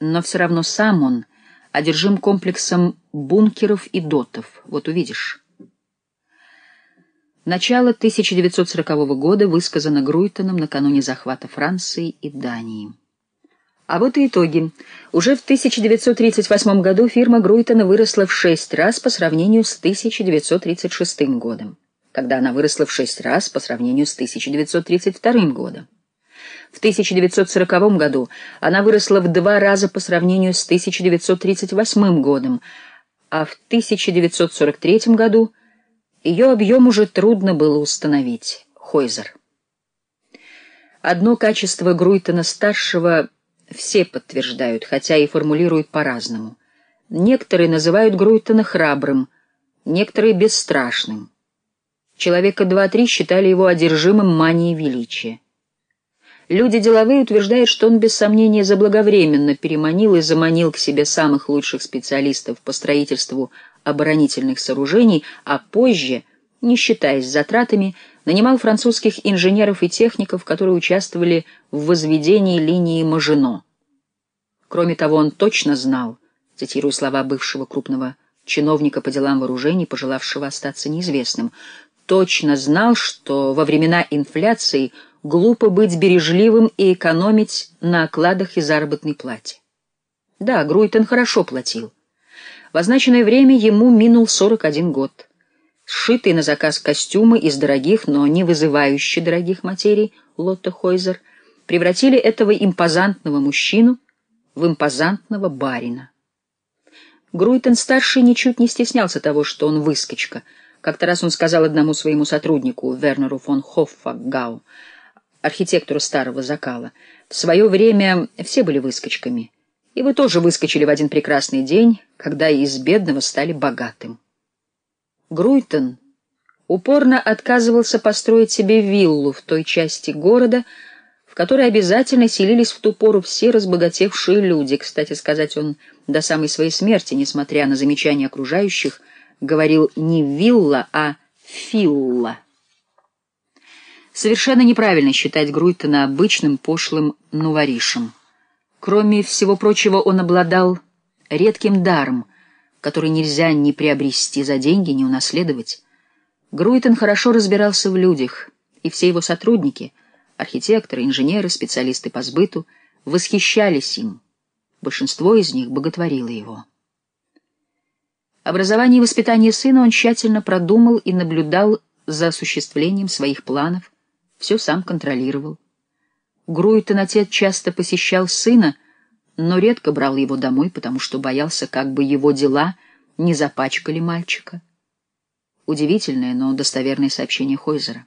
но все равно сам он одержим комплексом бункеров и дотов. Вот увидишь. Начало 1940 года высказано Груйтоном накануне захвата Франции и Дании. А вот и итоги. Уже в 1938 году фирма Груйтона выросла в шесть раз по сравнению с 1936 годом, когда она выросла в шесть раз по сравнению с 1932 годом. В 1940 году она выросла в два раза по сравнению с 1938 годом, а в 1943 году ее объем уже трудно было установить. Хойзер. Одно качество Груйтона-старшего все подтверждают, хотя и формулируют по-разному. Некоторые называют Груйтона храбрым, некоторые — бесстрашным. Человека два-три считали его одержимым манией величия. Люди деловые утверждают, что он без сомнения заблаговременно переманил и заманил к себе самых лучших специалистов по строительству оборонительных сооружений, а позже, не считаясь затратами, нанимал французских инженеров и техников, которые участвовали в возведении линии Мажино. Кроме того, он точно знал, цитирую слова бывшего крупного чиновника по делам вооружений, пожелавшего остаться неизвестным, точно знал, что во времена инфляции – глупо быть бережливым и экономить на окладах и заработной плате. Да, Груйтон хорошо платил. В означенное время ему минул 41 год. Сшитые на заказ костюмы из дорогих, но не вызывающих дорогих материй Лотте Хойзер превратили этого импозантного мужчину в импозантного барина. Груйтон-старший ничуть не стеснялся того, что он выскочка. Как-то раз он сказал одному своему сотруднику, Вернеру фон Хоффагау, архитектуру старого закала. В свое время все были выскочками. И вы тоже выскочили в один прекрасный день, когда из бедного стали богатым. Груйтон упорно отказывался построить себе виллу в той части города, в которой обязательно селились в ту пору все разбогатевшие люди. Кстати сказать, он до самой своей смерти, несмотря на замечания окружающих, говорил не вилла, а филла. Совершенно неправильно считать Груйтона обычным пошлым нуворишем. Кроме всего прочего, он обладал редким даром, который нельзя ни приобрести за деньги, ни унаследовать. Груйтон хорошо разбирался в людях, и все его сотрудники, архитекторы, инженеры, специалисты по сбыту, восхищались им. Большинство из них боготворило его. Образование и воспитание сына он тщательно продумал и наблюдал за осуществлением своих планов, все сам контролировал. Груйтон отец часто посещал сына, но редко брал его домой, потому что боялся, как бы его дела не запачкали мальчика. Удивительное, но достоверное сообщение Хойзера.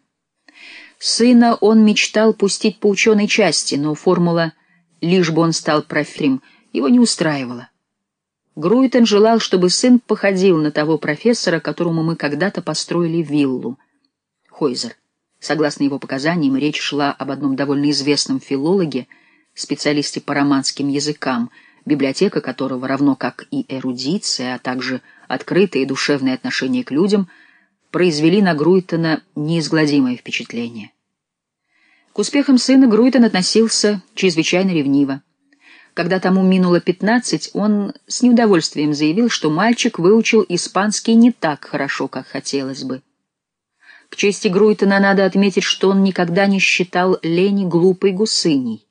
Сына он мечтал пустить по ученой части, но формула «лишь бы он стал профрим» его не устраивала. Груйтон желал, чтобы сын походил на того профессора, которому мы когда-то построили виллу. Хойзер. Согласно его показаниям, речь шла об одном довольно известном филологе, специалисте по романским языкам, библиотека которого, равно как и эрудиция, а также открытое и душевное отношение к людям, произвели на Груйтона неизгладимое впечатление. К успехам сына Груйтон относился чрезвычайно ревниво. Когда тому минуло пятнадцать, он с неудовольствием заявил, что мальчик выучил испанский не так хорошо, как хотелось бы. К чести Груйтона надо отметить, что он никогда не считал Лени глупой гусыней.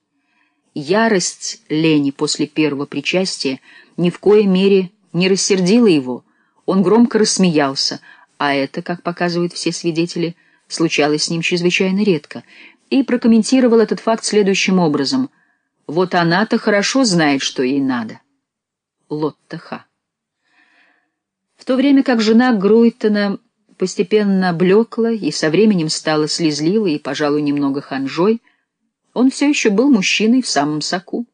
Ярость Лени после первого причастия ни в коей мере не рассердила его, он громко рассмеялся, а это, как показывают все свидетели, случалось с ним чрезвычайно редко, и прокомментировал этот факт следующим образом. «Вот она-то хорошо знает, что ей надо». Лотта Ха. В то время как жена Груйтона постепенно блекла и со временем стала слезливой и, пожалуй, немного ханжой, он все еще был мужчиной в самом соку.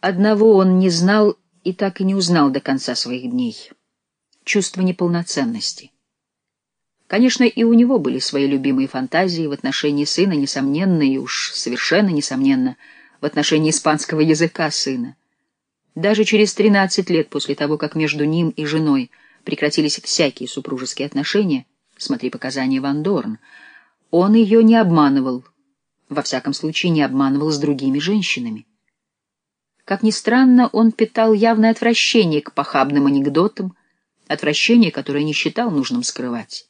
Одного он не знал и так и не узнал до конца своих дней — чувство неполноценности. Конечно, и у него были свои любимые фантазии в отношении сына, несомненно, и уж совершенно несомненно, в отношении испанского языка сына. Даже через тринадцать лет после того, как между ним и женой — прекратились всякие супружеские отношения, смотри показания Ван Дорн, он ее не обманывал, во всяком случае не обманывал с другими женщинами. Как ни странно, он питал явное отвращение к похабным анекдотам, отвращение, которое не считал нужным скрывать.